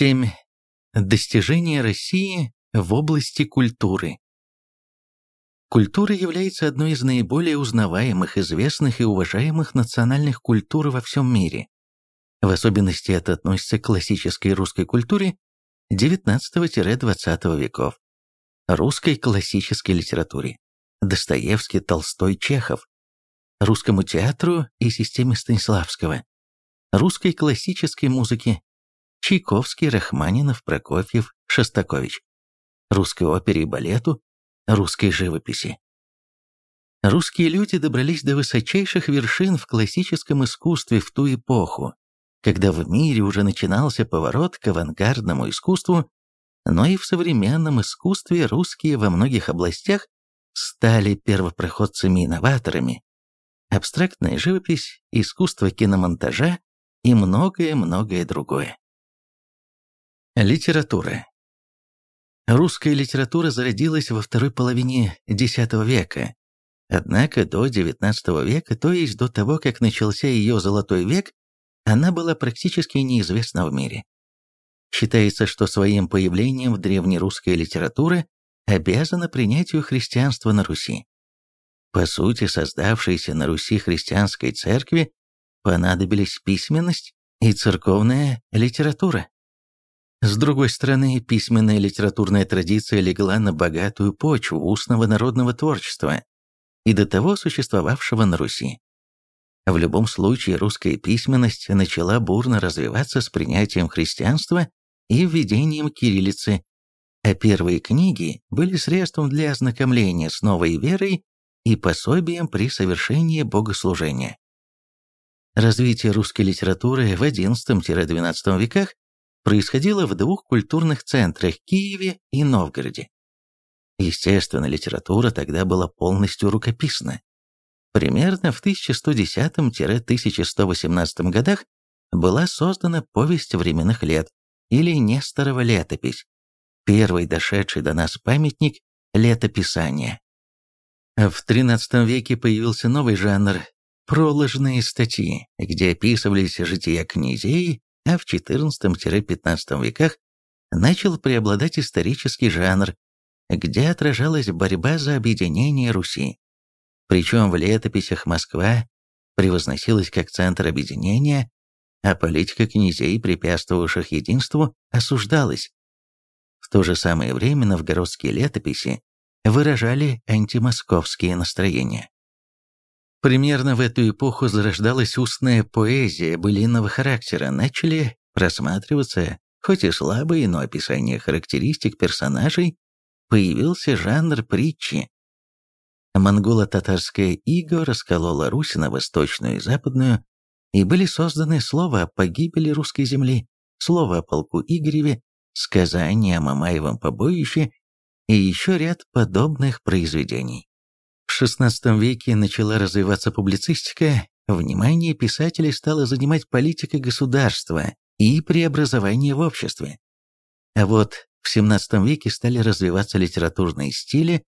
7. Достижения России в области культуры. Культура является одной из наиболее узнаваемых, известных и уважаемых национальных культур во всем мире. В особенности это относится к классической русской культуре XIX-XX веков, русской классической литературе, Достоевский, Толстой, Чехов, русскому театру и системе Станиславского, русской классической музыке, Чайковский, Рахманинов, Прокофьев, Шостакович, русской опере и балету, русской живописи. Русские люди добрались до высочайших вершин в классическом искусстве в ту эпоху, когда в мире уже начинался поворот к авангардному искусству, но и в современном искусстве русские во многих областях стали первопроходцами-инноваторами. Абстрактная живопись, искусство киномонтажа и многое-многое другое. Литература. Русская литература зародилась во второй половине X века. Однако до XIX века, то есть до того, как начался ее золотой век, она была практически неизвестна в мире. Считается, что своим появлением в древнерусская литература обязана принятию христианства на Руси. По сути, создавшейся на Руси христианской церкви понадобились письменность и церковная литература. С другой стороны, письменная литературная традиция легла на богатую почву устного народного творчества и до того существовавшего на Руси. В любом случае, русская письменность начала бурно развиваться с принятием христианства и введением кириллицы, а первые книги были средством для ознакомления с новой верой и пособием при совершении богослужения. Развитие русской литературы в XI-XII веках происходило в двух культурных центрах – Киеве и Новгороде. Естественно, литература тогда была полностью рукописна. Примерно в 1110-1118 годах была создана повесть временных лет или Несторова летопись, первый дошедший до нас памятник летописания. В XIII веке появился новый жанр – проложные статьи, где описывались жития князей а в XIV-XV веках начал преобладать исторический жанр, где отражалась борьба за объединение Руси. Причем в летописях Москва превозносилась как центр объединения, а политика князей, препятствовавших единству, осуждалась. В то же самое время новгородские летописи выражали антимосковские настроения. Примерно в эту эпоху зарождалась устная поэзия былинного характера, начали просматриваться, хоть и слабые, но описания характеристик персонажей, появился жанр притчи. Монголо-татарская иго расколола Русь на восточную и западную, и были созданы слова о погибели русской земли, слово о полку Игореве, сказание о Мамаевом побоище и еще ряд подобных произведений. В XVI веке начала развиваться публицистика, внимание писателей стало занимать политика государства и преобразование в обществе. А вот в XVII веке стали развиваться литературные стили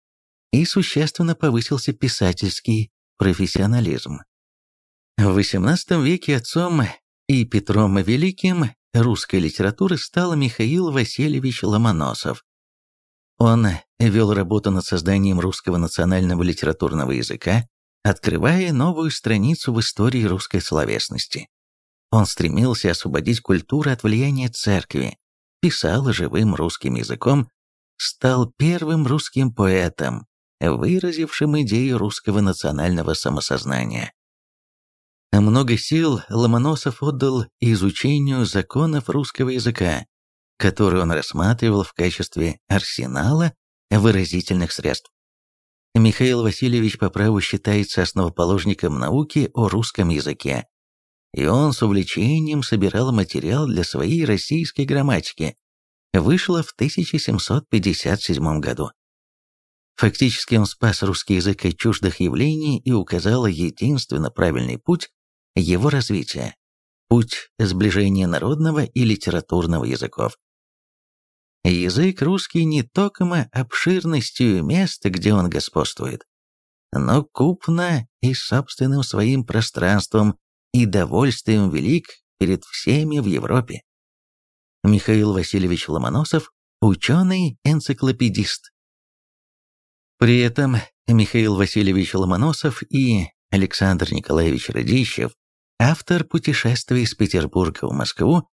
и существенно повысился писательский профессионализм. В XVIII веке отцом и Петром Великим русской литературы стал Михаил Васильевич Ломоносов, он вел работу над созданием русского национального литературного языка, открывая новую страницу в истории русской словесности. Он стремился освободить культуру от влияния церкви, писал живым русским языком, стал первым русским поэтом, выразившим идею русского национального самосознания. Много сил Ломоносов отдал изучению законов русского языка, который он рассматривал в качестве арсенала выразительных средств. Михаил Васильевич по праву считается основоположником науки о русском языке, и он с увлечением собирал материал для своей российской грамматики. Вышло в 1757 году. Фактически он спас русский язык от чуждых явлений и указал единственно правильный путь его развития – путь сближения народного и литературного языков. Язык русский не токмо обширностью места, где он господствует, но купно и собственным своим пространством и довольствием велик перед всеми в Европе. Михаил Васильевич Ломоносов – ученый-энциклопедист. При этом Михаил Васильевич Ломоносов и Александр Николаевич Радищев – автор путешествия из Петербурга в Москву,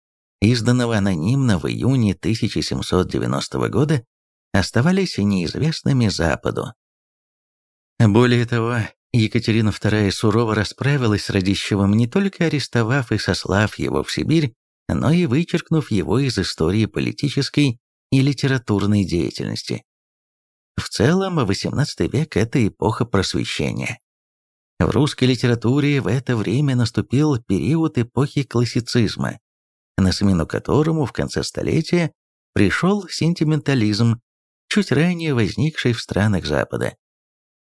изданного анонимно в июне 1790 года, оставались неизвестными Западу. Более того, Екатерина II сурово расправилась с Радищевым, не только арестовав и сослав его в Сибирь, но и вычеркнув его из истории политической и литературной деятельности. В целом, XVIII век – это эпоха просвещения. В русской литературе в это время наступил период эпохи классицизма, на смену которому в конце столетия пришел сентиментализм, чуть ранее возникший в странах Запада.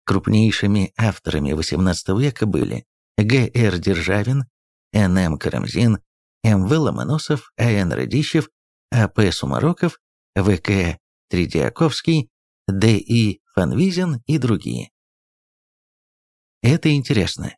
Крупнейшими авторами XVIII века были Г.Р. Державин, Н.М. Карамзин, М.В. Ломоносов, А.Н. Радищев, А.П. Сумароков, В.К. Тридиаковский, Д.И. Фанвизин и другие. Это интересно.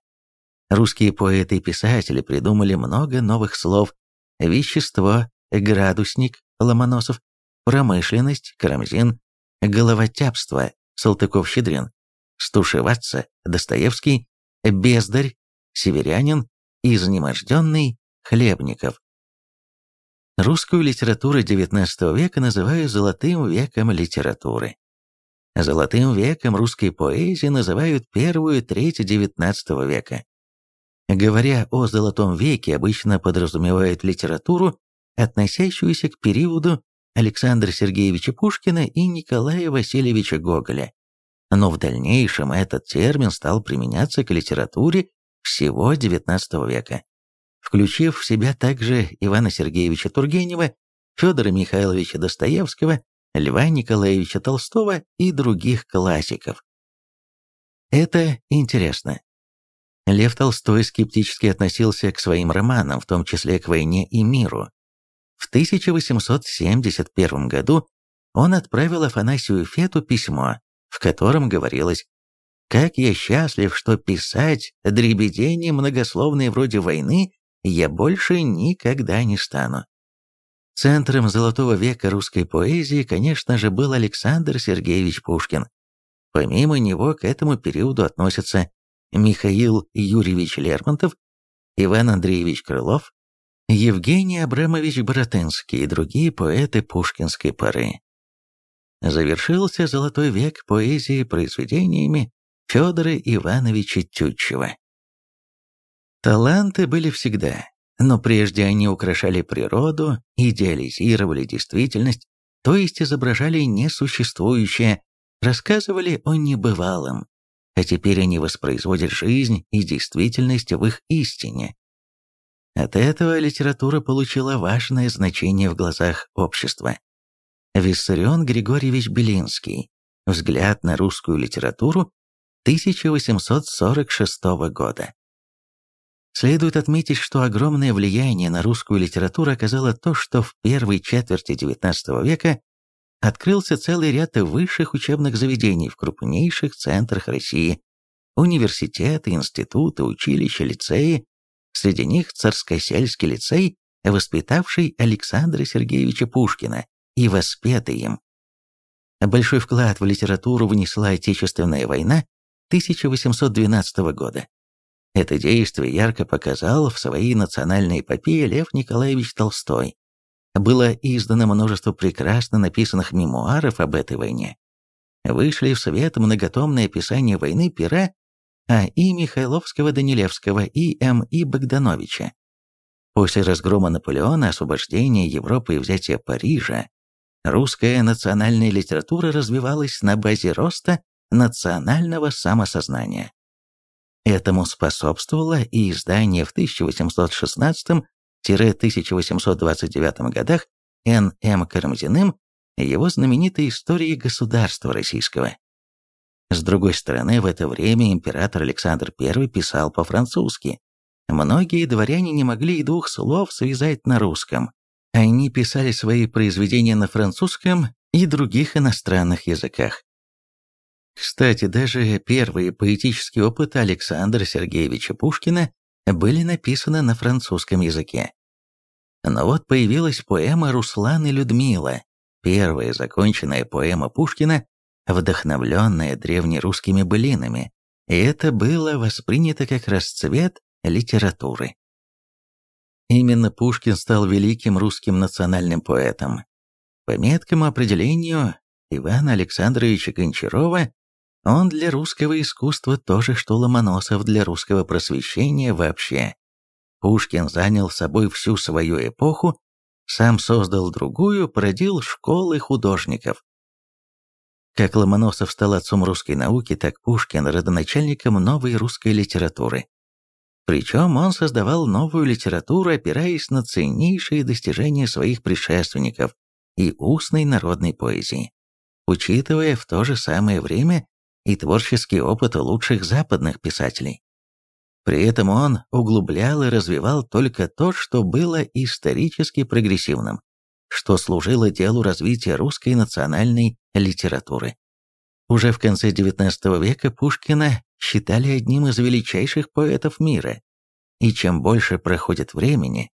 Русские поэты и писатели придумали много новых слов. Вещество, градусник, Ломоносов, промышленность, Карамзин, головотяпство, Салтыков-Щедрин, стушеваться, Достоевский, бездарь, северянин, изнеможденный, Хлебников. Русскую литературу XIX века называют «золотым веком литературы». Золотым веком русской поэзии называют первую треть XIX века. Говоря о «золотом веке», обычно подразумевают литературу, относящуюся к периоду Александра Сергеевича Пушкина и Николая Васильевича Гоголя но в дальнейшем этот термин стал применяться к литературе всего XIX века, включив в себя также Ивана Сергеевича Тургенева, Федора Михайловича Достоевского, Льва Николаевича Толстого и других классиков. Это интересно. Лев Толстой скептически относился к своим романам, в том числе к «Войне и миру». В 1871 году он отправил Афанасию Фету письмо, в котором говорилось «Как я счастлив, что писать дребедени многословные вроде войны я больше никогда не стану». Центром золотого века русской поэзии, конечно же, был Александр Сергеевич Пушкин. Помимо него к этому периоду относятся Михаил Юрьевич Лермонтов, Иван Андреевич Крылов, Евгений Абрамович Боротынский и другие поэты пушкинской поры завершился золотой век поэзии произведениями Федора Ивановича Тютчева. Таланты были всегда, но прежде они украшали природу, идеализировали действительность, то есть изображали несуществующее, рассказывали о небывалом, а теперь они воспроизводят жизнь и действительность в их истине. От этого литература получила важное значение в глазах общества. Виссарион Григорьевич Белинский. Взгляд на русскую литературу 1846 года. Следует отметить, что огромное влияние на русскую литературу оказало то, что в первой четверти XIX века открылся целый ряд высших учебных заведений в крупнейших центрах России, университеты, институты, училища, лицеи, среди них Царскосельский лицей, воспитавший Александра Сергеевича Пушкина, и воспеты им. Большой вклад в литературу внесла Отечественная война 1812 года. Это действие ярко показал в своей национальной эпопее Лев Николаевич Толстой. Было издано множество прекрасно написанных мемуаров об этой войне. Вышли в свет многотомное описание войны пера А. И. Михайловского-Данилевского и М. И. Богдановича. После разгрома Наполеона, освобождения Европы и взятия Парижа, Русская национальная литература развивалась на базе роста национального самосознания. Этому способствовало и издание в 1816-1829 годах Н. М. Карамзиным его знаменитой истории государства российского. С другой стороны, в это время император Александр I писал по-французски. Многие дворяне не могли и двух слов связать на русском. Они писали свои произведения на французском и других иностранных языках. Кстати, даже первые поэтические опыты Александра Сергеевича Пушкина были написаны на французском языке. Но вот появилась поэма «Руслан и Людмила», первая законченная поэма Пушкина, вдохновленная древнерусскими былинами, и это было воспринято как расцвет литературы. Именно Пушкин стал великим русским национальным поэтом. По меткому определению Ивана Александровича Гончарова, он для русского искусства тоже, что Ломоносов для русского просвещения вообще. Пушкин занял собой всю свою эпоху, сам создал другую, породил школы художников. Как Ломоносов стал отцом русской науки, так Пушкин – родоначальником новой русской литературы. Причем он создавал новую литературу, опираясь на ценнейшие достижения своих предшественников и устной народной поэзии, учитывая в то же самое время и творческий опыт лучших западных писателей. При этом он углублял и развивал только то, что было исторически прогрессивным, что служило делу развития русской национальной литературы. Уже в конце XIX века Пушкина считали одним из величайших поэтов мира. И чем больше проходит времени,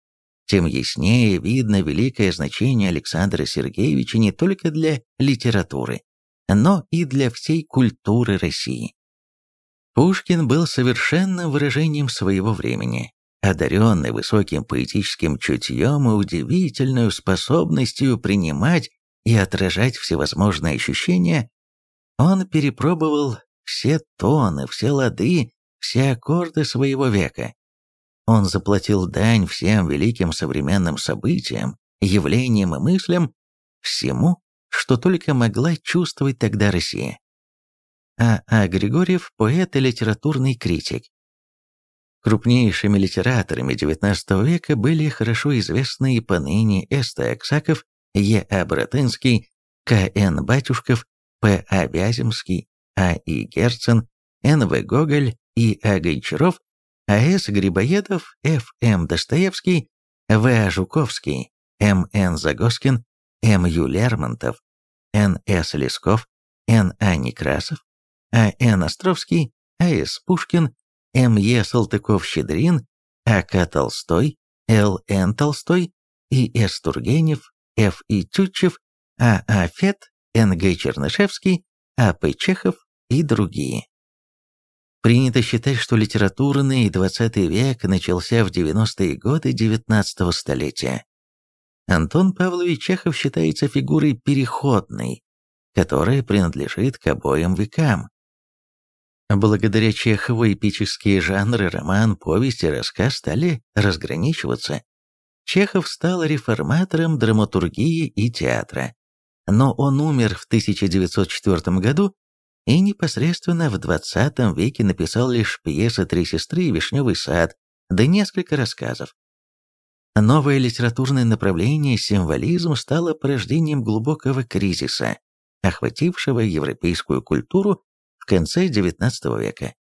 тем яснее видно великое значение Александра Сергеевича не только для литературы, но и для всей культуры России. Пушкин был совершенным выражением своего времени, одаренный высоким поэтическим чутьем и удивительной способностью принимать и отражать всевозможные ощущения, он перепробовал все тоны, все лады, все аккорды своего века. Он заплатил дань всем великим современным событиям, явлениям и мыслям, всему, что только могла чувствовать тогда Россия. А. А. Григорьев – поэт и литературный критик. Крупнейшими литераторами XIX века были хорошо известные поныне С.Т. Аксаков, Е. А. Братынский, К. Н. Батюшков, П. А. Вяземский, А. И. Герцен, Н. В. Гоголь, И. А. Гончаров, А. С. Грибоедов, Ф. М. Достоевский, В. А. Жуковский, М. Н. Загоскин, М. Ю. Лермонтов, Н. С. Лесков, Н. А. Некрасов, А. Н. Островский, А. С. Пушкин, М. Е. Салтыков-Щедрин, А. К. Толстой, Л. Н. Толстой, И. С. Тургенев, Ф. И. Тютчев, А. А. Фет, Н. Г. Чернышевский, А. П. Чехов и другие. Принято считать, что литературный XX век начался в 90-е годы XIX столетия. Антон Павлович Чехов считается фигурой переходной, которая принадлежит к обоим векам. Благодаря Чехову эпические жанры роман, повесть и рассказ стали разграничиваться. Чехов стал реформатором драматургии и театра. Но он умер в 1904 году и непосредственно в 20 веке написал лишь пьесы «Три сестры» и «Вишневый сад», да несколько рассказов. Новое литературное направление символизм стало порождением глубокого кризиса, охватившего европейскую культуру в конце XIX века.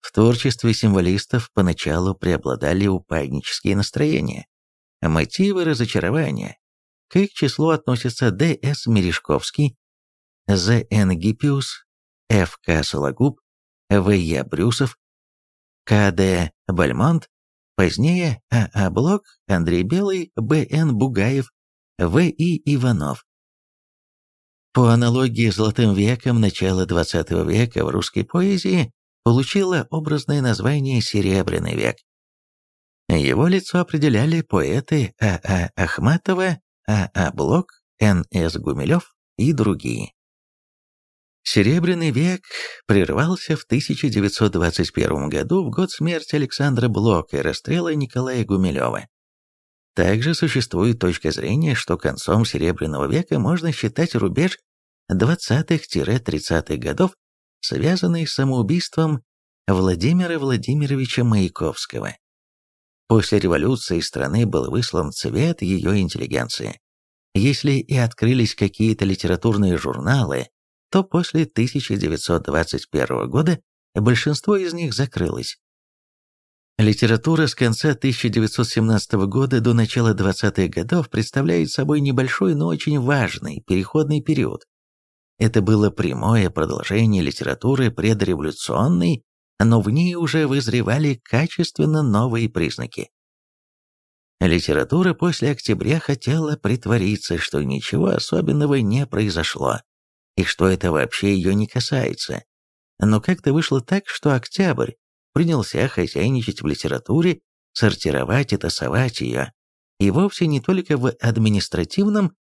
В творчестве символистов поначалу преобладали упаднические настроения, мотивы разочарования. К их числу относятся Д.С. Мережковский, З.Н. Гиппиус, Ф.К. Сологуб, В.Я. Брюсов, К.Д. Бальмонт, позднее А.А. Блок, Андрей Белый, Б.Н. Бугаев, В.И. Иванов. По аналогии с Золотым веком начала XX века в русской поэзии получило образное название «Серебряный век». Его лицо определяли поэты А.А. Ахматова, А.А. Блок, Н.С. Гумилев и другие. Серебряный век прервался в 1921 году в год смерти Александра Блока и расстрела Николая Гумилева. Также существует точка зрения, что концом Серебряного века можно считать рубеж 20-30-х годов, связанный с самоубийством Владимира Владимировича Маяковского. После революции страны был выслан цвет ее интеллигенции. Если и открылись какие-то литературные журналы, то после 1921 года большинство из них закрылось. Литература с конца 1917 года до начала 20-х годов представляет собой небольшой, но очень важный переходный период. Это было прямое продолжение литературы предреволюционной, но в ней уже вызревали качественно новые признаки. Литература после октября хотела притвориться, что ничего особенного не произошло, и что это вообще ее не касается. Но как-то вышло так, что октябрь принялся хозяйничать в литературе, сортировать и тасовать ее, и вовсе не только в административном,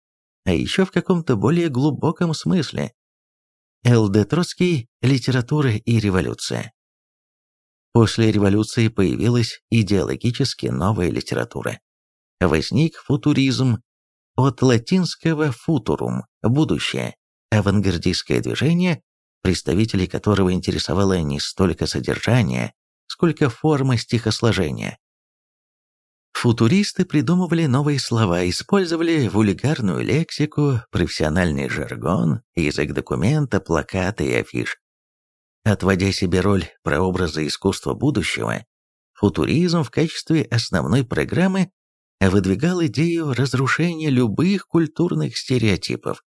а еще в каком-то более глубоком смысле. Л.Д. Троцкий «Литература и революция». После революции появилась идеологически новая литература. Возник футуризм, от латинского «футурум» – «будущее», авангардистское движение, представителей которого интересовало не столько содержание, сколько форма стихосложения. Футуристы придумывали новые слова, использовали вульгарную лексику, профессиональный жаргон, язык документа, плакаты и афиш. Отводя себе роль прообраза искусства будущего, футуризм в качестве основной программы выдвигал идею разрушения любых культурных стереотипов.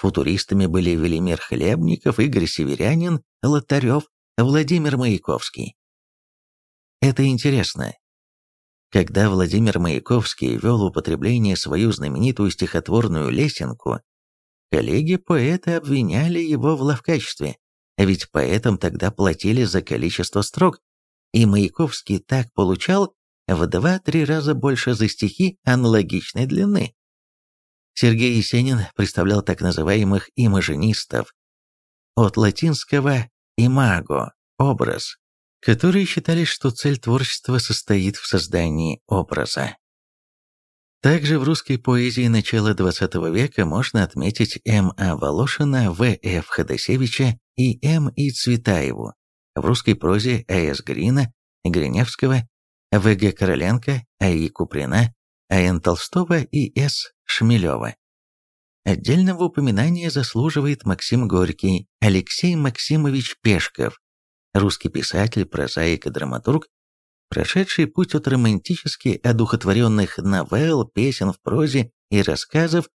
Футуристами были Велимир Хлебников, Игорь Северянин, Лотарев, Владимир Маяковский. Это интересно. Когда Владимир Маяковский вел в употребление свою знаменитую стихотворную лесенку, коллеги поэта обвиняли его в ловкачестве. А ведь поэтам тогда платили за количество строк, и Маяковский так получал в два-три раза больше за стихи аналогичной длины. Сергей Есенин представлял так называемых имажинистов, от латинского «имаго» – образ, которые считали, что цель творчества состоит в создании образа. Также в русской поэзии начала XX века можно отметить М.А. Волошина, В.Ф. Ходосевича и М.И. Цветаеву, в русской прозе А.С. Грина, Гриневского, В.Г. Короленко, А.И. Куприна, А.Н. Толстого и С. Шмелева. Отдельного упоминания заслуживает Максим Горький, Алексей Максимович Пешков, русский писатель, прозаик и драматург, прошедший путь от романтически одухотворенных новелл, песен в прозе и рассказов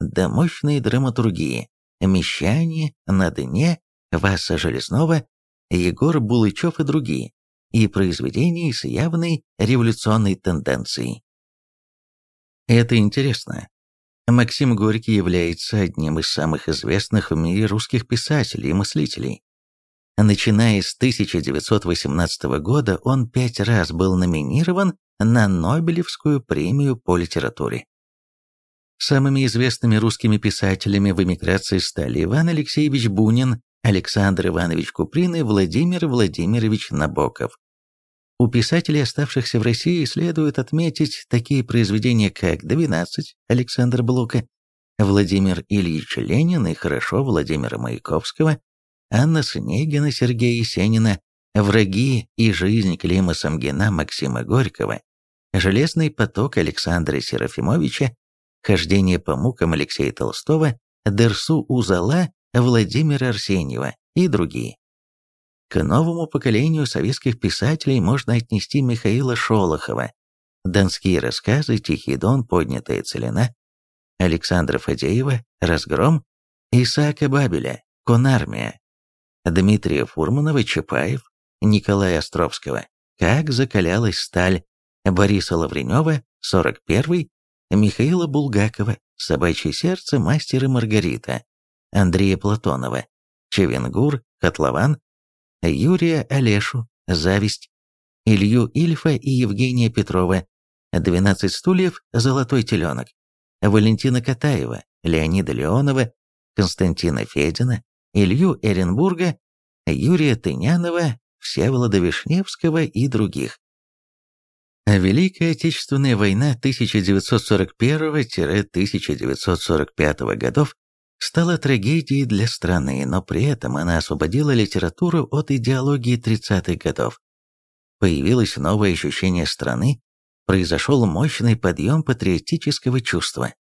до мощной драматургии «Мещане», «На дне», «Васа Железнова», Егор Булычев и другие, и произведений с явной революционной тенденцией. Это интересно. Максим Горький является одним из самых известных в мире русских писателей и мыслителей. Начиная с 1918 года он пять раз был номинирован на Нобелевскую премию по литературе. Самыми известными русскими писателями в эмиграции стали Иван Алексеевич Бунин, Александр Иванович Куприн и Владимир Владимирович Набоков. У писателей, оставшихся в России, следует отметить такие произведения, как «12» Александра Блока, Владимир Ильич Ленин и «Хорошо» Владимира Маяковского, Анна Снегина, Сергея Есенина, «Враги» и «Жизнь» Клима Самгина, Максима Горького, «Железный поток» Александра Серафимовича, «Хождение по мукам» Алексея Толстого, «Дерсу Узала» Владимира Арсеньева и другие. К новому поколению советских писателей можно отнести Михаила Шолохова, «Донские рассказы», «Тихий дон», «Поднятая целина», Александра Фадеева, «Разгром», Исаака Бабеля, «Конармия», Дмитрия Фурманова, Чапаев, Николая Островского, «Как закалялась сталь», Бориса Лавренева, 41-й, Михаила Булгакова, «Собачье сердце», «Мастер и Маргарита», Андрея Платонова, Чевенгур, Котлован, Юрия Олешу, «Зависть», Илью Ильфа и Евгения Петрова, «12 стульев», «Золотой теленок», Валентина Катаева, Леонида Леонова, Константина Федина, Илью Эренбурга, Юрия Тынянова, Всеволода Вишневского и других. Великая Отечественная война 1941-1945 годов стала трагедией для страны, но при этом она освободила литературу от идеологии 30-х годов. Появилось новое ощущение страны, произошел мощный подъем патриотического чувства.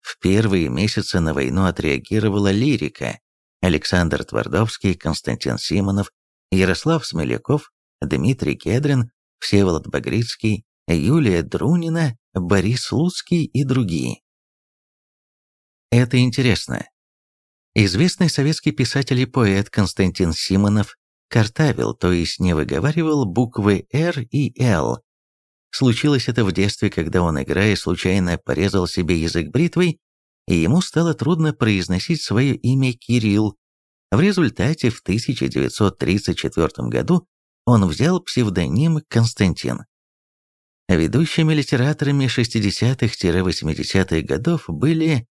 В первые месяцы на войну отреагировала лирика, Александр Твардовский, Константин Симонов, Ярослав Смеляков, Дмитрий Кедрин, Всеволод Багрицкий, Юлия Друнина, Борис Луцкий и другие. Это интересно. Известный советский писатель и поэт Константин Симонов картавил, то есть не выговаривал буквы «Р» и «Л». Случилось это в детстве, когда он, играя, случайно порезал себе язык бритвой, и ему стало трудно произносить свое имя Кирилл. В результате в 1934 году он взял псевдоним Константин. Ведущими литераторами 60-80-х годов были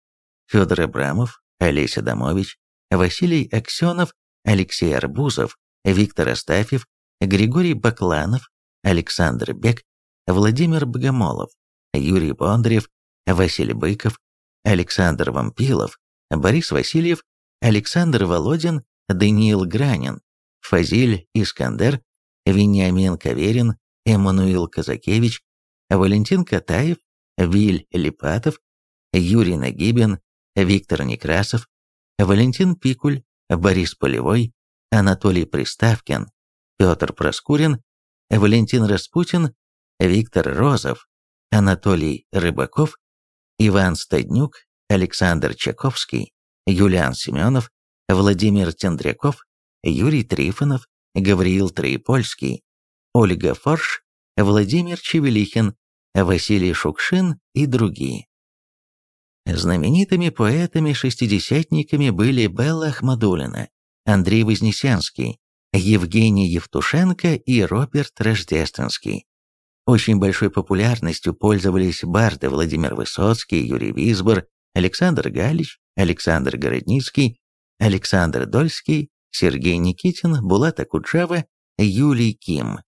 Федор Абрамов, Олеся Домович, Василий Аксенов, Алексей Арбузов, Виктор Астафьев, Григорий Бакланов, Александр Бек, Владимир Богомолов, Юрий Бондарев, Василий Быков, Александр Вампилов, Борис Васильев, Александр Володин, Даниил Гранин, Фазиль Искандер, Вениамин Каверин, Эммануил Казакевич, Валентин Катаев, Виль Липатов, Юрий Нагибин, Виктор Некрасов, Валентин Пикуль, Борис Полевой, Анатолий Приставкин, Петр Проскурин, Валентин Распутин, Виктор Розов, Анатолий Рыбаков, Иван Стаднюк, Александр Чаковский, Юлиан Семенов, Владимир Тендряков, Юрий Трифонов, Гавриил Троепольский, Ольга Форш, Владимир Чевелихин, Василий Шукшин и другие. Знаменитыми поэтами-шестидесятниками были Белла Ахмадулина, Андрей Вознесенский, Евгений Евтушенко и Роберт Рождественский. Очень большой популярностью пользовались барды Владимир Высоцкий, Юрий Висбор, Александр Галич, Александр Городницкий, Александр Дольский, Сергей Никитин, Булат Акуджава, Юлий Ким.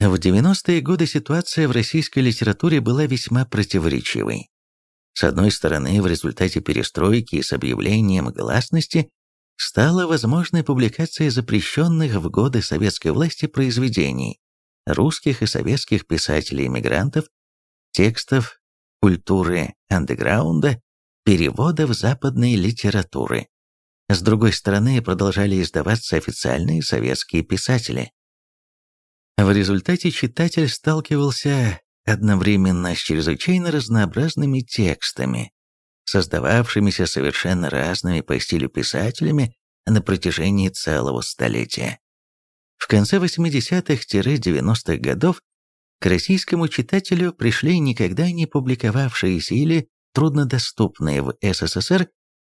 В 90-е годы ситуация в российской литературе была весьма противоречивой. С одной стороны, в результате перестройки и с объявлением гласности стала возможной публикация запрещенных в годы советской власти произведений русских и советских писателей-иммигрантов, текстов культуры андеграунда, переводов западной литературы. С другой стороны, продолжали издаваться официальные советские писатели. В результате читатель сталкивался одновременно с чрезвычайно разнообразными текстами, создававшимися совершенно разными по стилю писателями на протяжении целого столетия. В конце 80-х-90-х годов к российскому читателю пришли никогда не публиковавшиеся или труднодоступные в СССР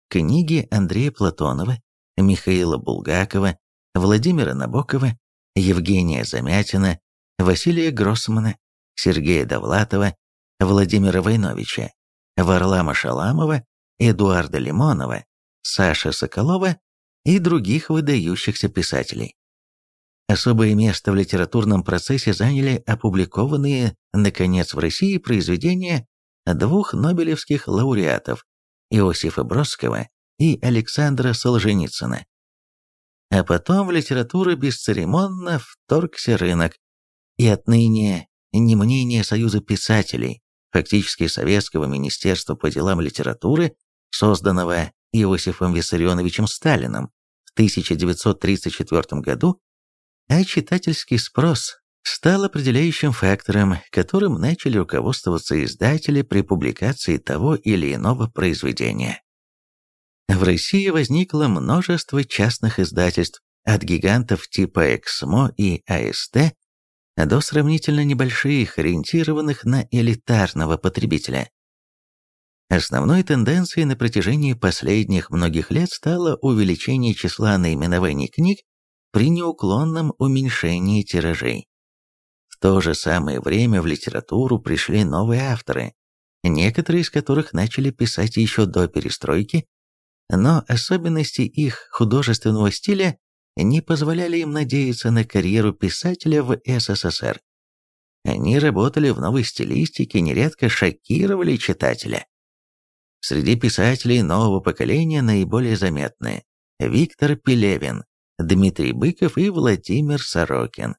книги Андрея Платонова, Михаила Булгакова, Владимира Набокова, Евгения Замятина, Василия Гроссмана, Сергея Довлатова, Владимира Войновича, Варлама Шаламова, Эдуарда Лимонова, Саши Соколова и других выдающихся писателей. Особое место в литературном процессе заняли опубликованные, наконец, в России произведения двух нобелевских лауреатов Иосифа Бродского и Александра Солженицына. А потом в литературу бесцеремонно вторгся рынок, и отныне не мнение Союза писателей, фактически Советского министерства по делам литературы, созданного Иосифом Виссарионовичем Сталиным в 1934 году, а читательский спрос стал определяющим фактором, которым начали руководствоваться издатели при публикации того или иного произведения. В России возникло множество частных издательств, от гигантов типа Эксмо и АСТ до сравнительно небольших, ориентированных на элитарного потребителя. Основной тенденцией на протяжении последних многих лет стало увеличение числа наименований книг при неуклонном уменьшении тиражей. В то же самое время в литературу пришли новые авторы, некоторые из которых начали писать еще до перестройки, но особенности их художественного стиля не позволяли им надеяться на карьеру писателя в СССР. Они работали в новой стилистике, нередко шокировали читателя. Среди писателей нового поколения наиболее заметны Виктор Пелевин, Дмитрий Быков и Владимир Сорокин.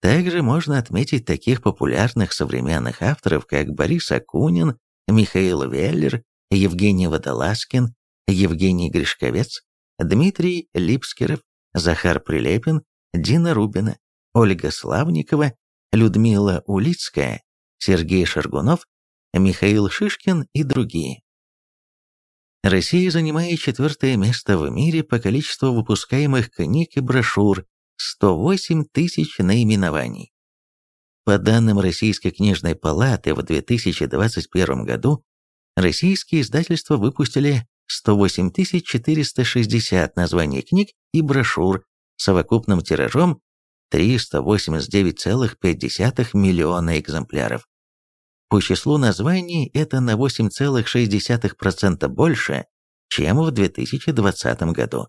Также можно отметить таких популярных современных авторов, как Борис Акунин, Михаил Веллер, Евгений Водолазкин, Евгений Гришковец, Дмитрий Липскеров, Захар Прилепин, Дина Рубина, Ольга Славникова, Людмила Улицкая, Сергей Шаргунов, Михаил Шишкин и другие. Россия занимает четвертое место в мире по количеству выпускаемых книг и брошюр – 108 тысяч наименований. По данным Российской книжной палаты, в 2021 году российские издательства выпустили 108 460 названий книг и брошюр совокупным тиражом 389,5 миллиона экземпляров. По числу названий это на 8,6% больше, чем в 2020 году,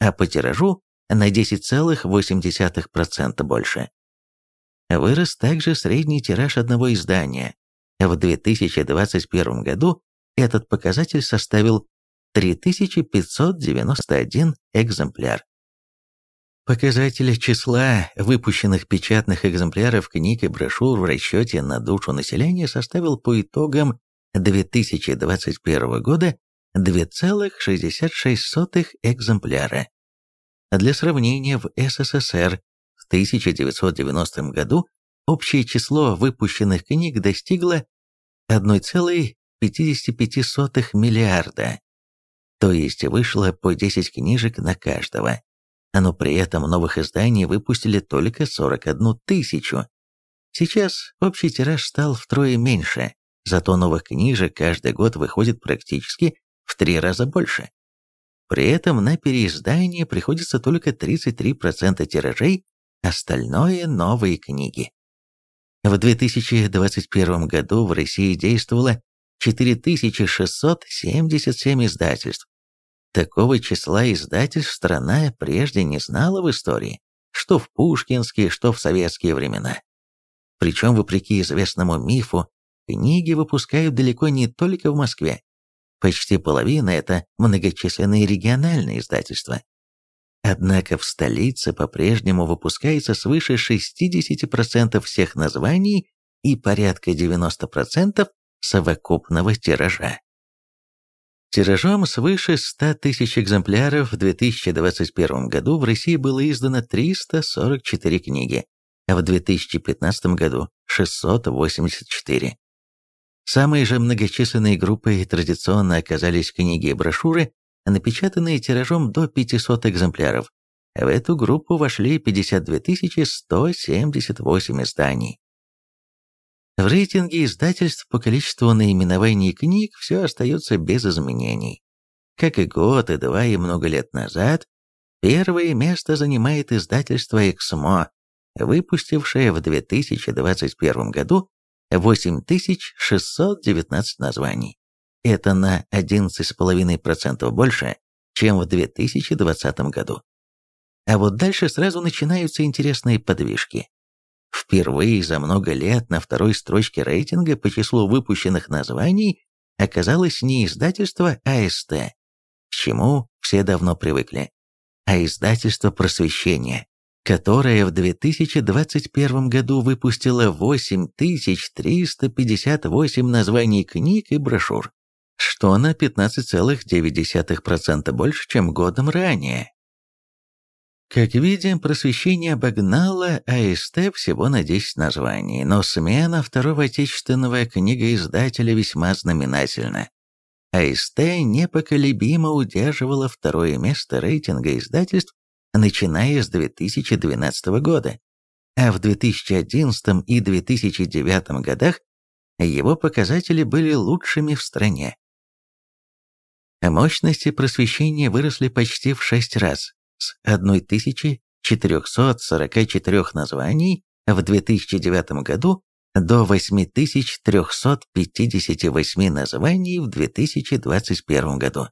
а по тиражу на 10,8% больше. Вырос также средний тираж одного издания. В 2021 году этот показатель составил 3591 экземпляр. Показатель числа выпущенных печатных экземпляров книг и брошюр в расчете на душу населения составил по итогам 2021 года 2,66 экземпляра. Для сравнения, в СССР в 1990 году общее число выпущенных книг достигло 1,55 миллиарда, то есть вышло по 10 книжек на каждого но при этом новых изданий выпустили только 41 тысячу. Сейчас общий тираж стал втрое меньше, зато новых книжек каждый год выходит практически в три раза больше. При этом на переиздание приходится только 33% тиражей, остальное – новые книги. В 2021 году в России действовало 4677 издательств, Такого числа издательств страна прежде не знала в истории, что в пушкинские, что в советские времена. Причем, вопреки известному мифу, книги выпускают далеко не только в Москве. Почти половина – это многочисленные региональные издательства. Однако в столице по-прежнему выпускается свыше 60% всех названий и порядка 90% совокупного тиража. Тиражом свыше 100 тысяч экземпляров в 2021 году в России было издано 344 книги, а в 2015 году 684. Самой же многочисленной группой традиционно оказались книги и брошюры, напечатанные тиражом до 500 экземпляров. В эту группу вошли 52 178 изданий. В рейтинге издательств по количеству наименований книг все остается без изменений. Как и год, и два, и много лет назад, первое место занимает издательство «Эксмо», выпустившее в 2021 году 8619 названий. Это на 11,5% больше, чем в 2020 году. А вот дальше сразу начинаются интересные подвижки. Впервые за много лет на второй строчке рейтинга по числу выпущенных названий оказалось не издательство АСТ, к чему все давно привыкли, а издательство «Просвещение», которое в 2021 году выпустило 8358 названий книг и брошюр, что на 15,9% больше, чем годом ранее. Как видим, просвещение обогнало АСТ всего на 10 названий, но смена второго отечественного книгоиздателя весьма знаменательна. АСТ непоколебимо удерживала второе место рейтинга издательств, начиная с 2012 года, а в 2011 и 2009 годах его показатели были лучшими в стране. Мощности просвещения выросли почти в 6 раз, с 1444 названий в 2009 году до 8358 названий в 2021 году.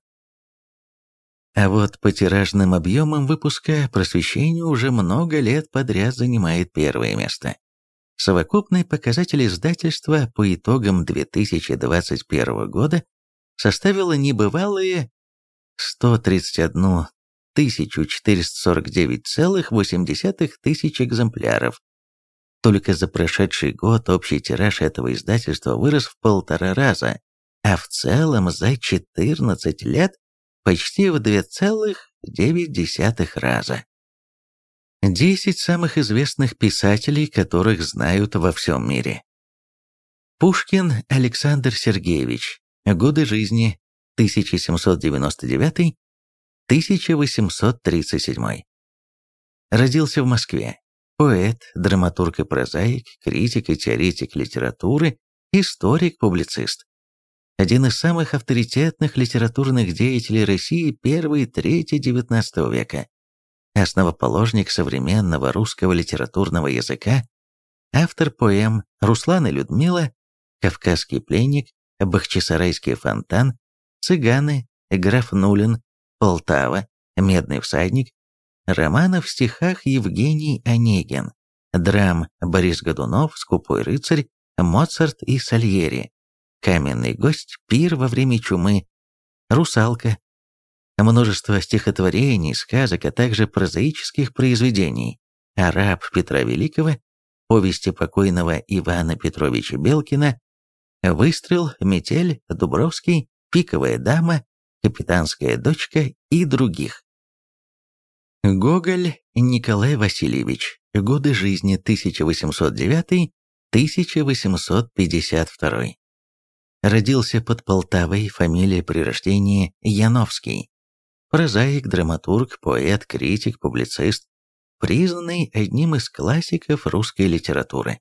А вот по тиражным объемам выпуска просвещение уже много лет подряд занимает первое место. Совокупный показатель издательства по итогам 2021 года составила небывалые 131 1449,8 тысяч экземпляров. Только за прошедший год общий тираж этого издательства вырос в полтора раза, а в целом за 14 лет почти в 2,9 раза. 10 самых известных писателей, которых знают во всем мире. Пушкин Александр Сергеевич. Годы жизни 1799 1837. Родился в Москве. поэт, драматург и прозаик, критик и теоретик литературы, историк-публицист. Один из самых авторитетных литературных деятелей России первой трети XIX века. Основоположник современного русского литературного языка, автор поэм «Руслан и Людмила», «Кавказский пленник», «Бахчисарайский фонтан», «Цыганы», «Граф Нулин», «Полтава», «Медный всадник», романов в стихах Евгений Онегин, драм Борис Годунов, Скупой рыцарь, Моцарт и Сальери, Каменный гость, Пир во время чумы, Русалка, множество стихотворений, сказок, а также прозаических произведений, Араб Петра Великого, повести покойного Ивана Петровича Белкина, Выстрел, Метель, Дубровский, Пиковая дама, Капитанская дочка и других. Гоголь Николай Васильевич. Годы жизни 1809-1852. Родился под Полтавой, фамилия при рождении Яновский. Прозаик, драматург, поэт, критик, публицист, признанный одним из классиков русской литературы.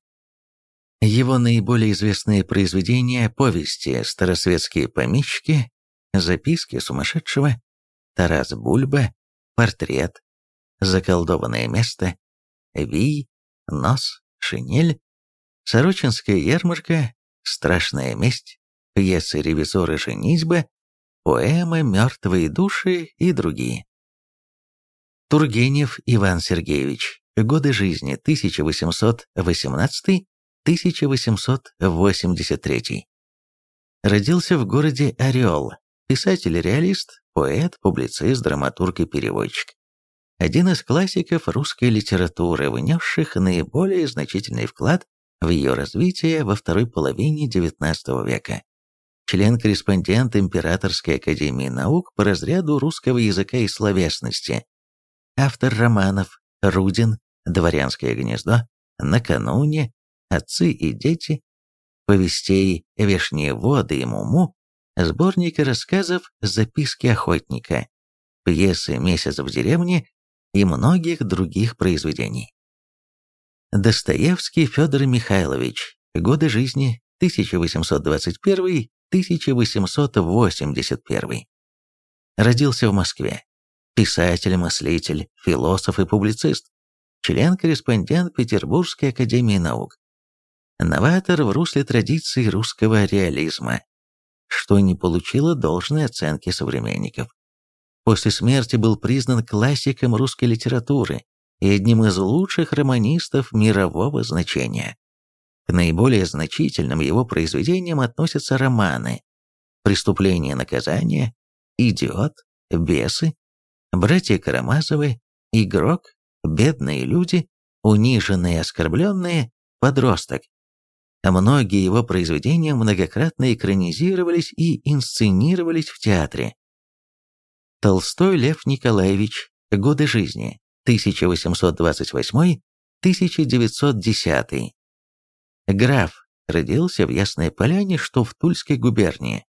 Его наиболее известные произведения – повести «Старосветские помещики», «Записки сумасшедшего», «Тарас Бульба», «Портрет», заколдованное место, вий, нос, шинель, сорочинская ярмарка, страшная месть, пьесы «Ревизоры женитьба», поэмы «Мертвые души» и другие. Тургенев Иван Сергеевич. Годы жизни 1818-1883. Родился в городе Орел. Писатель-реалист, поэт, публицист, драматург и переводчик один из классиков русской литературы, внесших наиболее значительный вклад в ее развитие во второй половине XIX века. Член-корреспондент Императорской академии наук по разряду русского языка и словесности. Автор романов «Рудин», «Дворянское гнездо», «Накануне», «Отцы и дети», повестей «Вешние воды» и «Муму», сборника рассказов «Записки охотника», пьесы «Месяц в деревне» и многих других произведений. Достоевский Федор Михайлович. Годы жизни 1821-1881. Родился в Москве. Писатель, мыслитель, философ и публицист. Член-корреспондент Петербургской академии наук. Новатор в русле традиций русского реализма, что не получило должной оценки современников. После смерти был признан классиком русской литературы и одним из лучших романистов мирового значения. К наиболее значительным его произведениям относятся романы «Преступление и наказание», «Идиот», «Бесы», «Братья Карамазовы», «Игрок», «Бедные люди», «Униженные и оскорбленные», «Подросток». Многие его произведения многократно экранизировались и инсценировались в театре. Толстой Лев Николаевич. Годы жизни. 1828-1910. Граф. Родился в Ясной Поляне, что в Тульской губернии.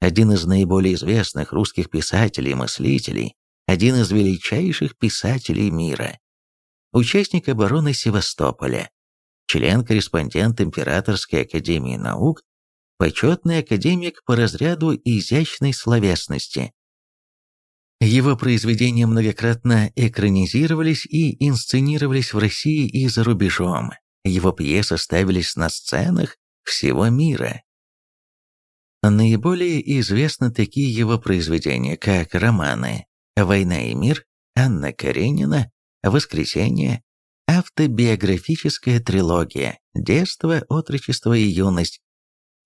Один из наиболее известных русских писателей и мыслителей, один из величайших писателей мира. Участник обороны Севастополя, член-корреспондент Императорской академии наук, почетный академик по разряду изящной словесности, его произведения многократно экранизировались и инсценировались в России и за рубежом. Его пьесы ставились на сценах всего мира. Наиболее известны такие его произведения, как романы «Война и мир», «Анна Каренина», «Воскресенье», автобиографическая трилогия «Детство, отрочество и юность»,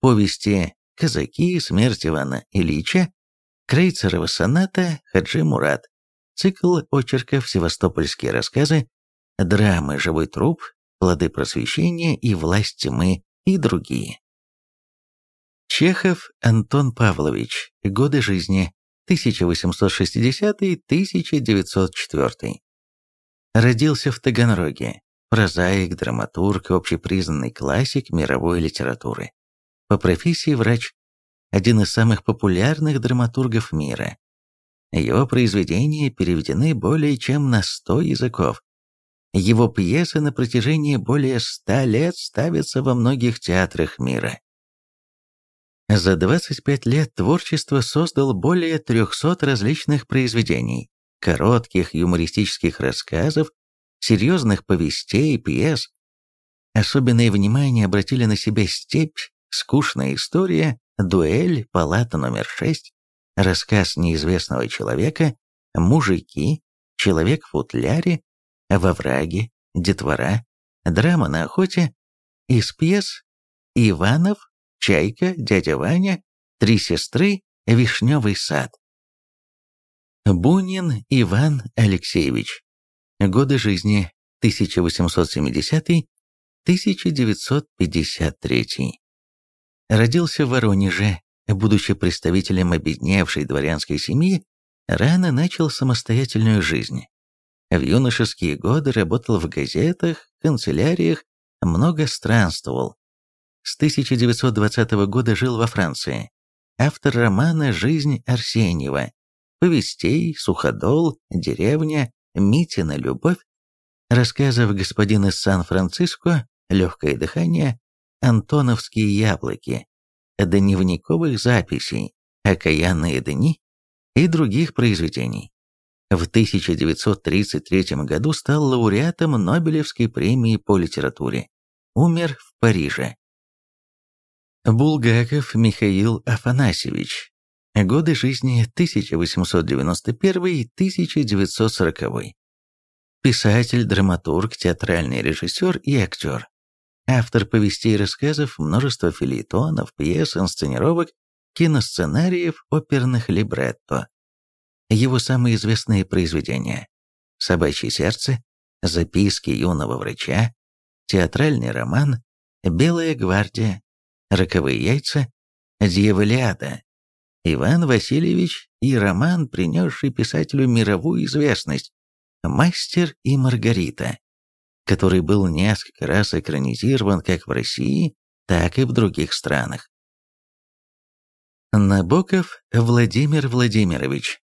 повести «Казаки», «Смерть Ивана Ильича», Крейцерова соната Хаджи Мурат, цикл очерков «Севастопольские рассказы», драмы «Живой труп», «Плоды просвещения» и «Власть тьмы» и другие. Чехов Антон Павлович. Годы жизни 1860-1904. Родился в Таганроге. Прозаик, драматург, общепризнанный классик мировой литературы. По профессии врач один из самых популярных драматургов мира. Его произведения переведены более чем на 100 языков. Его пьесы на протяжении более ста лет ставятся во многих театрах мира. За 25 лет творчество создал более 300 различных произведений, коротких юмористических рассказов, серьезных повестей, пьес. Особенное внимание обратили на себя «Степь», «Скучная история», «Дуэль», «Палата номер 6», рассказ неизвестного человека, «Мужики», «Человек в футляре», «Во враге», «Детвора», «Драма на охоте», из пьес «Иванов», «Чайка», «Дядя Ваня», «Три сестры», «Вишневый сад». Бунин Иван Алексеевич. Годы жизни 1870-1953. Родился в Воронеже, будучи представителем обедневшей дворянской семьи, рано начал самостоятельную жизнь. В юношеские годы работал в газетах, канцеляриях, много странствовал. С 1920 года жил во Франции. Автор романа «Жизнь Арсеньева», повестей «Суходол», «Деревня», «Митина любовь», рассказов «Господин из Сан-Франциско», «Легкое дыхание», «Антоновские яблоки», дневниковых записей, «Окаянные дни» и других произведений. В 1933 году стал лауреатом Нобелевской премии по литературе. Умер в Париже. Булгаков Михаил Афанасьевич. Годы жизни 1891-1940. Писатель, драматург, театральный режиссер и актер. Автор повестей и рассказов, множество филитонов, пьес, инсценировок, киносценариев, оперных либретто. Его самые известные произведения «Собачье сердце», «Записки юного врача», театральный роман «Белая гвардия», «Роковые яйца», «Дьяволиада», Иван Васильевич и роман, принесший писателю мировую известность «Мастер и Маргарита», который был несколько раз экранизирован как в России, так и в других странах. Набоков Владимир Владимирович.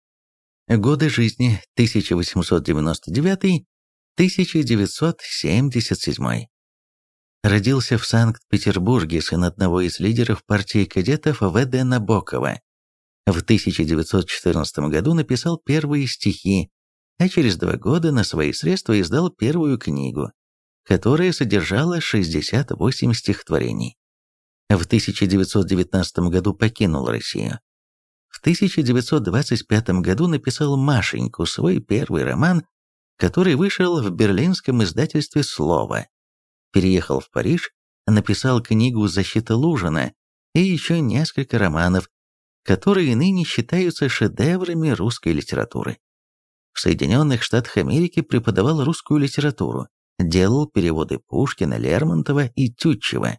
Годы жизни 1899-1977. Родился в Санкт-Петербурге, сын одного из лидеров партии кадетов В.Д. Набокова. В 1914 году написал первые стихи, а через два года на свои средства издал первую книгу, которая содержала 68 стихотворений. В 1919 году покинул Россию. В 1925 году написал «Машеньку», свой первый роман, который вышел в берлинском издательстве «Слово». Переехал в Париж, написал книгу «Защита Лужина» и еще несколько романов, которые ныне считаются шедеврами русской литературы. В Соединенных Штатах Америки преподавал русскую литературу, делал переводы Пушкина, Лермонтова и Тютчева.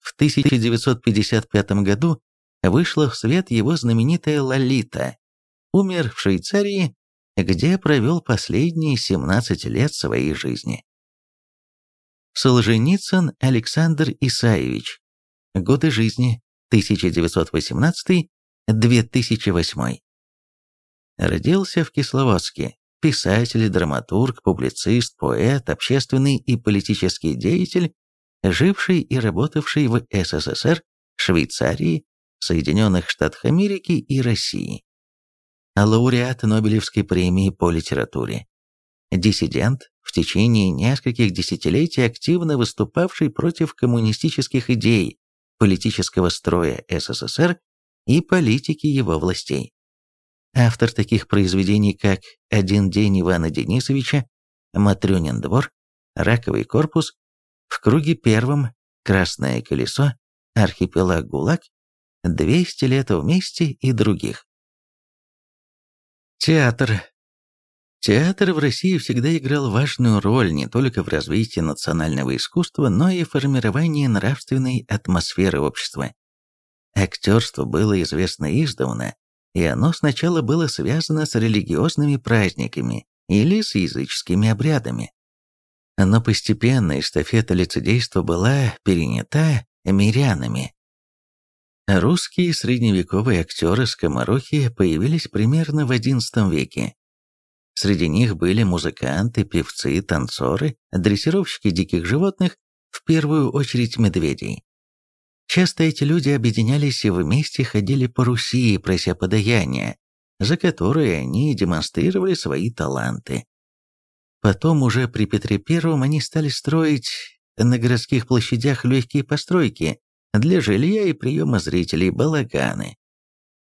В 1955 году вышла в свет его знаменитая «Лолита». Умер в Швейцарии, где провел последние 17 лет своей жизни. Солженицын Александр Исаевич. Годы жизни 1918-2008. Родился в Кисловодске. Писатель, драматург, публицист, поэт, общественный и политический деятель, живший и работавший в СССР, Швейцарии, Соединенных Штатах Америки и России. Лауреат Нобелевской премии по литературе. Диссидент, в течение нескольких десятилетий активно выступавший против коммунистических идей, политического строя СССР и политики его властей. Автор таких произведений, как «Один день Ивана Денисовича», «Матрёнин двор», «Раковый корпус», «В круге первом», «Красное колесо», «Архипелаг ГУЛАГ», «200 лет вместе» и других. Театр. Театр в России всегда играл важную роль не только в развитии национального искусства, но и в формировании нравственной атмосферы общества. Актерство было известно издавна, и оно сначала было связано с религиозными праздниками или с языческими обрядами. Но постепенно эстафета лицедейства была перенята мирянами. Русские средневековые актеры-скоморохи появились примерно в XI веке. Среди них были музыканты, певцы, танцоры, дрессировщики диких животных, в первую очередь медведей. Часто эти люди объединялись и вместе ходили по Руси, прося подаяния, за которые они демонстрировали свои таланты. Потом уже при Петре I они стали строить на городских площадях легкие постройки для жилья и приема зрителей балаганы.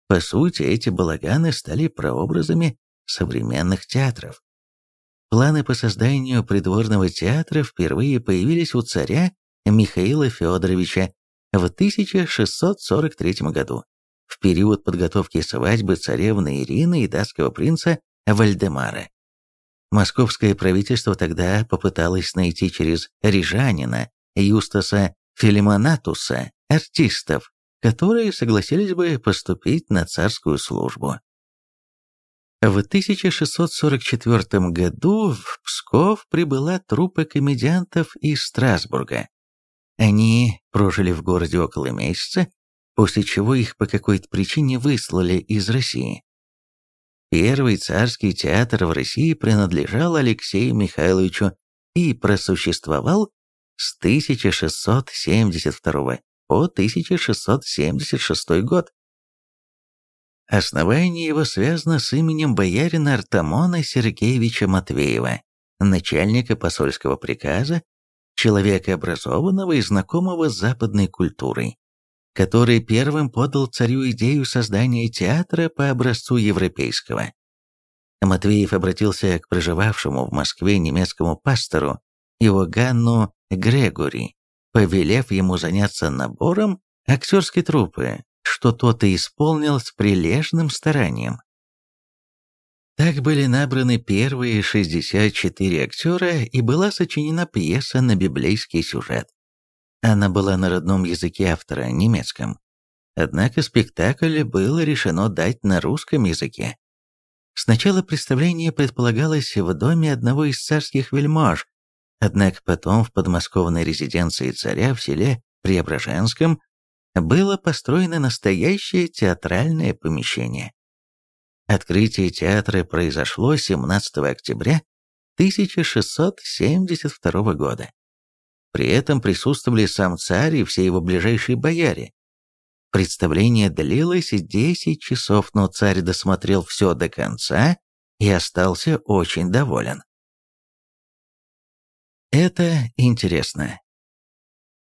По сути, эти балаганы стали прообразами современных театров. Планы по созданию придворного театра впервые появились у царя Михаила Федоровича в 1643 году, в период подготовки свадьбы царевны Ирины и датского принца Вальдемара. Московское правительство тогда попыталось найти через Рижанина Юстаса Филимонатуса артистов, которые согласились бы поступить на царскую службу. В 1644 году в Псков прибыла труппа комедиантов из Страсбурга. Они прожили в городе около месяца, после чего их по какой-то причине выслали из России. Первый царский театр в России принадлежал Алексею Михайловичу и просуществовал с 1672 по 1676 год. Основание его связано с именем боярина Артамона Сергеевича Матвеева, начальника посольского приказа, человека образованного и знакомого с западной культурой, который первым подал царю идею создания театра по образцу европейского. Матвеев обратился к проживавшему в Москве немецкому пастору Иоганну Грегори, повелев ему заняться набором актерской труппы, что тот и исполнил с прилежным старанием. Так были набраны первые 64 актера и была сочинена пьеса на библейский сюжет. Она была на родном языке автора, немецком. Однако спектакль было решено дать на русском языке. Сначала представление предполагалось в доме одного из царских вельмож, однако потом в подмосковной резиденции царя в селе Преображенском было построено настоящее театральное помещение. Открытие театра произошло 17 октября 1672 года. При этом присутствовали сам царь и все его ближайшие бояре. Представление длилось 10 часов, но царь досмотрел все до конца и остался очень доволен. Это интересно.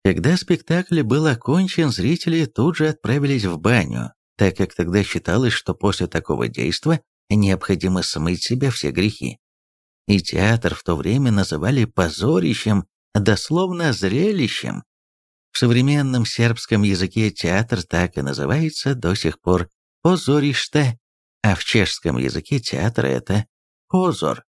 Когда спектакль был окончен, зрители тут же отправились в баню, так как тогда считалось, что после такого действа необходимо смыть себя все грехи. И театр в то время называли позорищем, дословно зрелищем. В современном сербском языке театр так и называется до сих пор «позориште», а в чешском языке театр это «позор».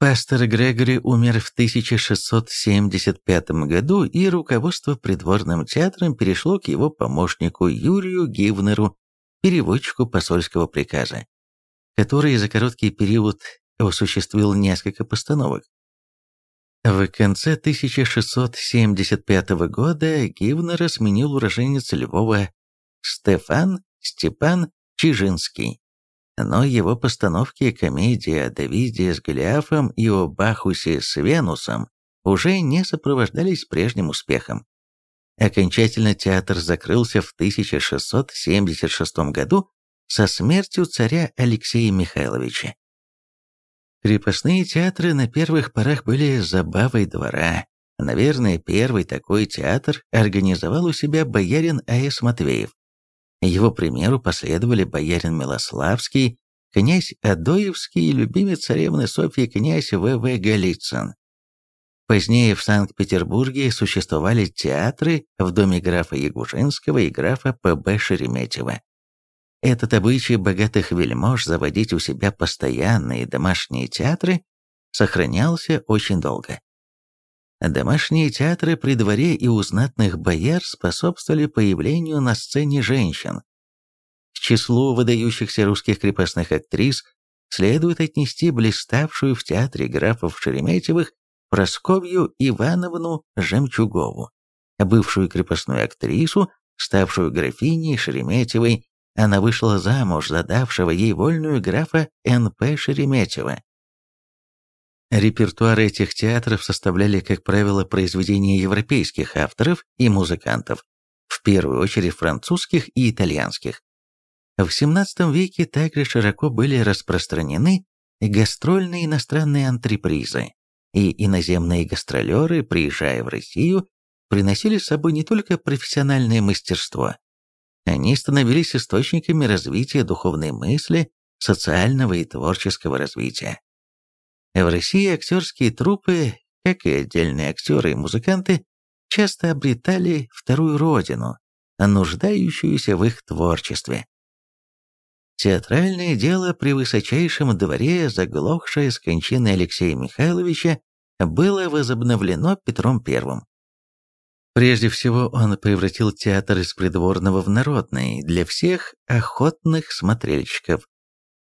Пастор Грегори умер в 1675 году, и руководство придворным театром перешло к его помощнику Юрию Гивнеру, переводчику посольского приказа, который за короткий период осуществил несколько постановок. В конце 1675 года Гивнера сменил уроженец Львова Стефан Степан Чижинский но его постановки комедии о Давиде с Голиафом и о Бахусе с Венусом уже не сопровождались прежним успехом. Окончательно театр закрылся в 1676 году со смертью царя Алексея Михайловича. Крепостные театры на первых порах были забавой двора. Наверное, первый такой театр организовал у себя боярин А.С. Матвеев. Его примеру последовали боярин Милославский, князь Адоевский и любимец царевны Софьи князь В.В. Голицын. Позднее в Санкт-Петербурге существовали театры в доме графа Ягужинского и графа П.Б. Шереметьева. Этот обычай богатых вельмож заводить у себя постоянные домашние театры сохранялся очень долго. Домашние театры при дворе и у знатных бояр способствовали появлению на сцене женщин. К числу выдающихся русских крепостных актрис следует отнести блиставшую в театре графов Шереметьевых Просковью Ивановну Жемчугову, бывшую крепостную актрису, ставшую графиней Шереметьевой она вышла замуж за давшего ей вольную графа Н.П. Шереметьева. Репертуар этих театров составляли, как правило, произведения европейских авторов и музыкантов, в первую очередь французских и итальянских. В XVII веке также широко были распространены гастрольные иностранные антрепризы, и иноземные гастролеры, приезжая в Россию, приносили с собой не только профессиональное мастерство, они становились источниками развития духовной мысли, социального и творческого развития. В России актерские труппы, как и отдельные актеры и музыканты, часто обретали вторую родину, нуждающуюся в их творчестве. Театральное дело при высочайшем дворе, заглохшее с кончины Алексея Михайловича, было возобновлено Петром I. Прежде всего он превратил театр из придворного в народный, для всех охотных смотрельщиков.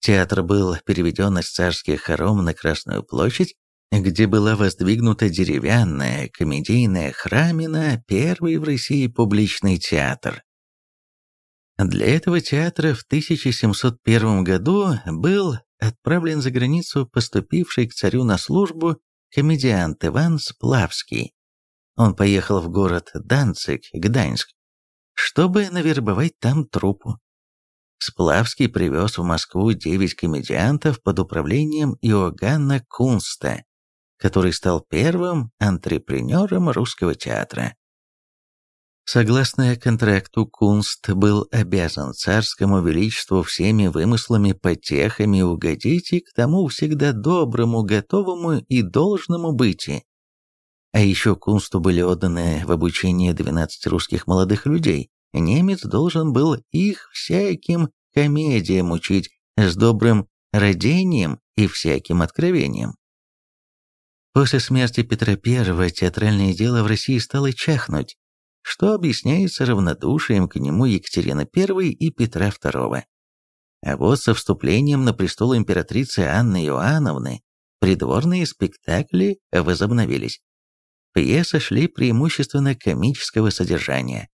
Театр был переведен из царских хором на Красную площадь, где была воздвигнута деревянная комедийная храмина, первый в России публичный театр. Для этого театра в 1701 году был отправлен за границу поступивший к царю на службу комедиант Иван Сплавский. Он поехал в город Данциг, Гданьск, чтобы навербовать там труппу. Сплавский привез в Москву девять комедиантов под управлением Иоганна Кунста, который стал первым антрепренером русского театра. Согласно контракту, Кунст был обязан царскому величеству всеми вымыслами, потехами угодить и к тому всегда доброму, готовому и должному быть. А еще Кунсту были отданы в обучение 12 русских молодых людей. Немец должен был их всяким комедиям учить, с добрым родением и всяким откровением. После смерти Петра I театральное дело в России стало чахнуть, что объясняется равнодушием к нему Екатерины I и Петра II. А вот со вступлением на престол императрицы Анны Иоанновны придворные спектакли возобновились. Пьесы шли преимущественно комического содержания.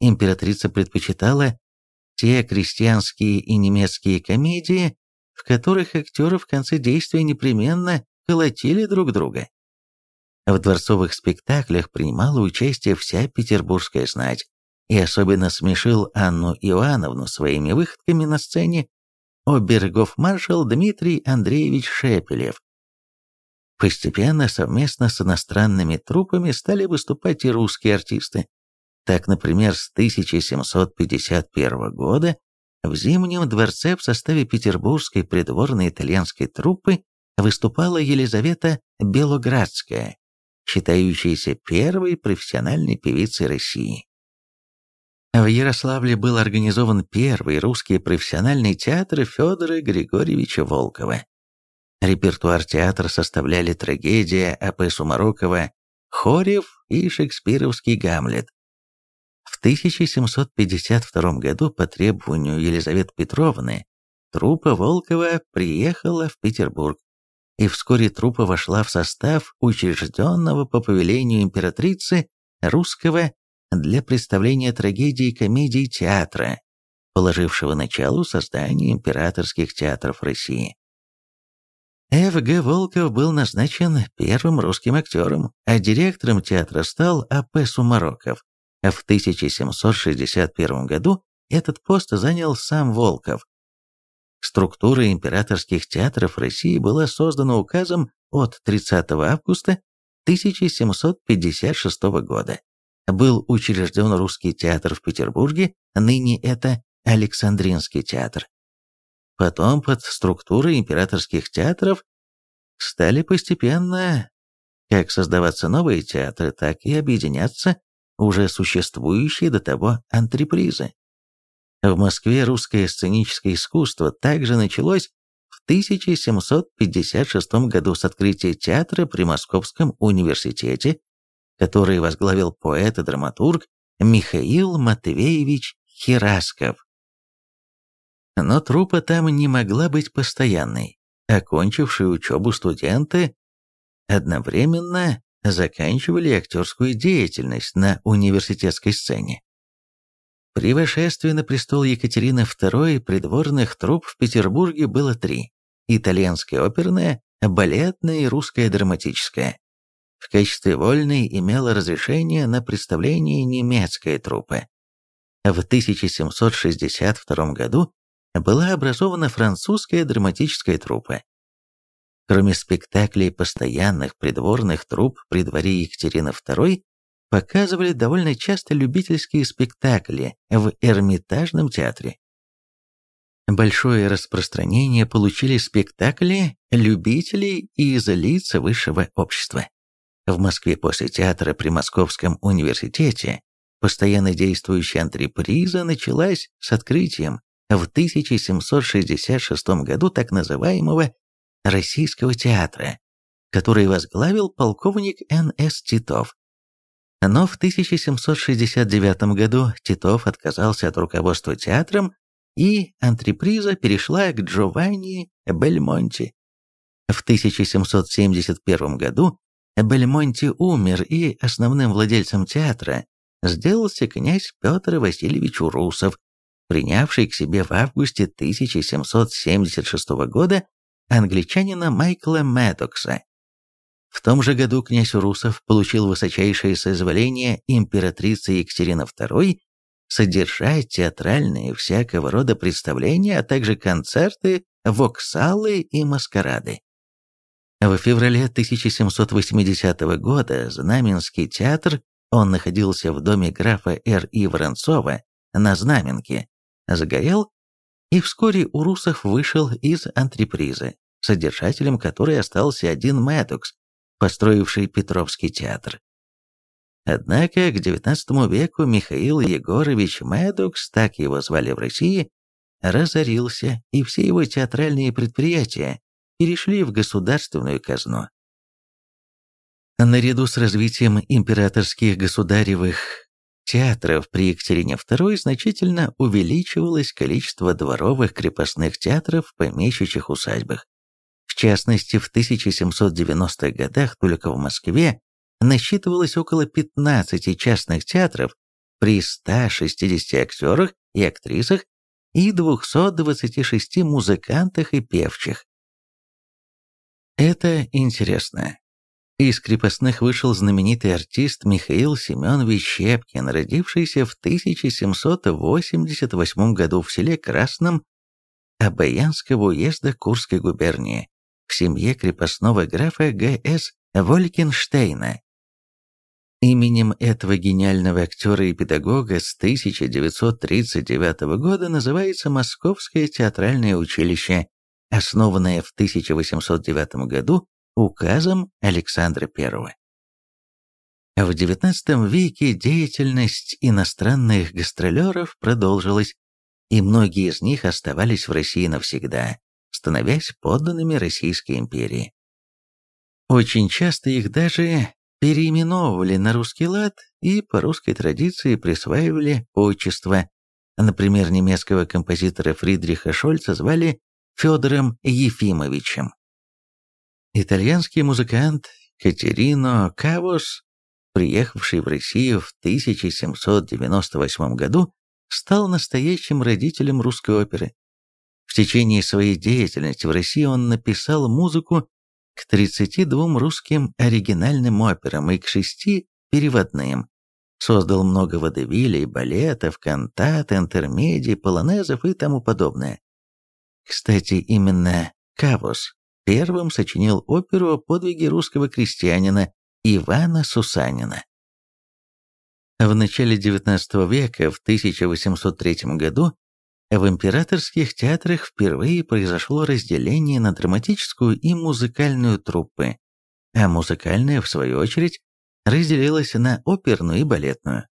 Императрица предпочитала те крестьянские и немецкие комедии, в которых актеры в конце действия непременно колотили друг друга. В дворцовых спектаклях принимала участие вся петербургская знать, и особенно смешил Анну Иоанновну своими выходками на сцене обергов-маршал Дмитрий Андреевич Шепелев. Постепенно совместно с иностранными труппами стали выступать и русские артисты. Так, например, с 1751 года в Зимнем дворце в составе петербургской придворной итальянской труппы выступала Елизавета Белоградская, считающаяся первой профессиональной певицей России. В Ярославле был организован первый русский профессиональный театр Федора Григорьевича Волкова. Репертуар театра составляли трагедия А.П. Сумарокова «Хорев» и шекспировский «Гамлет». В 1752 году по требованию Елизаветы Петровны труппа Волкова приехала в Петербург, и вскоре труппа вошла в состав учрежденного по повелению императрицы русского для представления трагедии и комедий театра, положившего начало созданию императорских театров России. Ф.Г. Волков был назначен первым русским актером, а директором театра стал А.П. Сумароков. В 1761 году этот пост занял сам Волков. Структура императорских театров России была создана указом от 30 августа 1756 года. Был учрежден русский театр в Петербурге, ныне это Александринский театр. Потом под структурой императорских театров стали постепенно как создаваться новые театры, так и объединяться уже существующие до того антрепризы. В Москве русское сценическое искусство также началось в 1756 году с открытия театра при Московском университете, который возглавил поэт и драматург Михаил Матвеевич Херасков. Но труппа там не могла быть постоянной. Окончившие учебу студенты одновременно заканчивали актерскую деятельность на университетской сцене. При вошествии на престол Екатерины II придворных труп в Петербурге было три – итальянская оперная, балетная и русская драматическая. В качестве вольной имела разрешение на представление немецкая труппа. В 1762 году была образована французская драматическая труппа. Кроме спектаклей постоянных придворных труп при дворе Екатерины II, показывали довольно часто любительские спектакли в Эрмитажном театре. Большое распространение получили спектакли любителей и из лиц высшего общества. В Москве после театра при Московском университете постоянно действующая антреприза началась с открытием в 1766 году так называемого Российского театра, который возглавил полковник Н.С. Титов. Но в 1769 году Титов отказался от руководства театром, и антреприза перешла к Джованни Бельмонти. В 1771 году Бельмонти умер, и основным владельцем театра сделался князь Петр Васильевич Урусов, принявший к себе в августе 1776 года англичанина Майкла Мэддокса. В том же году князь Урусов получил высочайшее соизволение императрицы Екатерины II содержать театральные всякого рода представления, а также концерты, воксалы и маскарады. В феврале 1780 года Знаменский театр, он находился в доме графа Р.И. Воронцова на Знаменке, загорел, и вскоре Урусов вышел из антрепризы, содержателем которой остался один Мэддокс, построивший Петровский театр. Однако к XIX веку Михаил Егорович Мэддокс, так его звали в России, разорился, и все его театральные предприятия перешли в государственную казну. Наряду с развитием императорских государевых театров при Екатерине II значительно увеличивалось количество дворовых крепостных театров в помещичьих усадьбах. В частности, в 1790-х годах только в Москве насчитывалось около 15 частных театров при 160 актерах и актрисах и 226 музыкантах и певчих. Это интересно. Из крепостных вышел знаменитый артист Михаил Семенович Щепкин, родившийся в 1788 году в селе Красном Обаянского уезда Курской губернии в семье крепостного графа Г.С. Волькенштейна. Именем этого гениального актера и педагога с 1939 года называется Московское театральное училище, основанное в 1809 году указом Александра I. В XIX веке деятельность иностранных гастролеров продолжилась, и многие из них оставались в России навсегда, становясь подданными Российской империи. Очень часто их даже переименовывали на русский лад и по русской традиции присваивали отчество. Например, немецкого композитора Фридриха Шольца звали Федором Ефимовичем. Итальянский музыкант Катерино Кавос, приехавший в Россию в 1798 году, стал настоящим родителем русской оперы. В течение своей деятельности в России он написал музыку к 32 русским оригинальным операм и к шести переводным. Создал много водевилей, балетов, кантат, интермедий, полонезов и тому подобное. Кстати, именно Кавос первым сочинил оперу о подвиге русского крестьянина Ивана Сусанина. В начале XIX века, в 1803 году, в императорских театрах впервые произошло разделение на драматическую и музыкальную труппы, а музыкальная, в свою очередь, разделилась на оперную и балетную.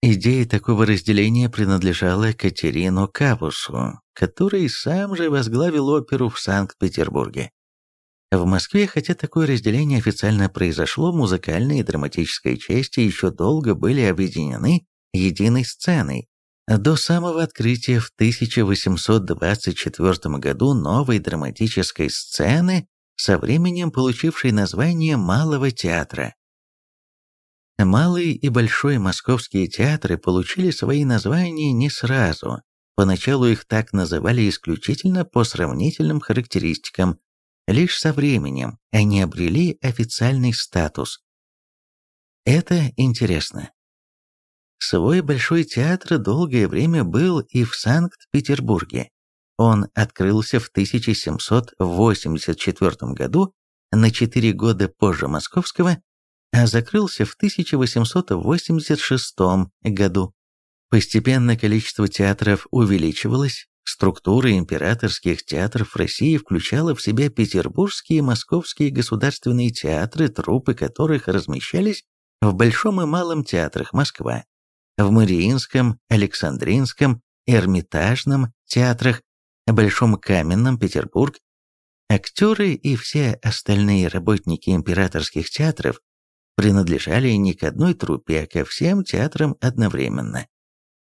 Идея такого разделения принадлежала Катерину Кавусу, который сам же возглавил оперу в Санкт-Петербурге. В Москве, хотя такое разделение официально произошло, музыкальная и драматическая части еще долго были объединены единой сценой, до самого открытия в 1824 году новой драматической сцены со временем получившей название Малого театра. Малый и Большой московские театры получили свои названия не сразу. Поначалу их так называли исключительно по сравнительным характеристикам. Лишь со временем они обрели официальный статус. Это интересно. Свой Большой театр долгое время был и в Санкт-Петербурге. Он открылся в 1784 году, на 4 года позже Московского, а закрылся в 1886 году. Постепенно количество театров увеличивалось, структура императорских театров России включала в себя петербургские и московские государственные театры, труппы которых размещались в Большом и Малом театрах Москва, в Мариинском, Александринском, Эрмитажном театрах, Большом Каменном Петербург. Актеры и все остальные работники императорских театров принадлежали не к одной труппе, а ко всем театрам одновременно.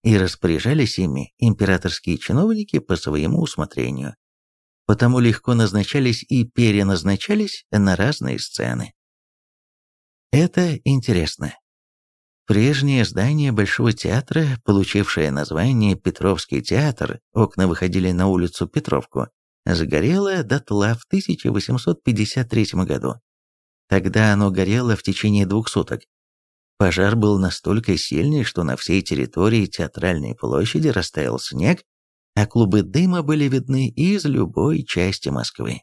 И распоряжались ими императорские чиновники по своему усмотрению. Потому легко назначались и переназначались на разные сцены. Это интересно. Прежнее здание Большого театра, получившее название Петровский театр, окна выходили на улицу Петровку, сгорело дотла в 1853 году. Тогда оно горело в течение двух суток. Пожар был настолько сильный, что на всей территории театральной площади растаял снег, а клубы дыма были видны из любой части Москвы.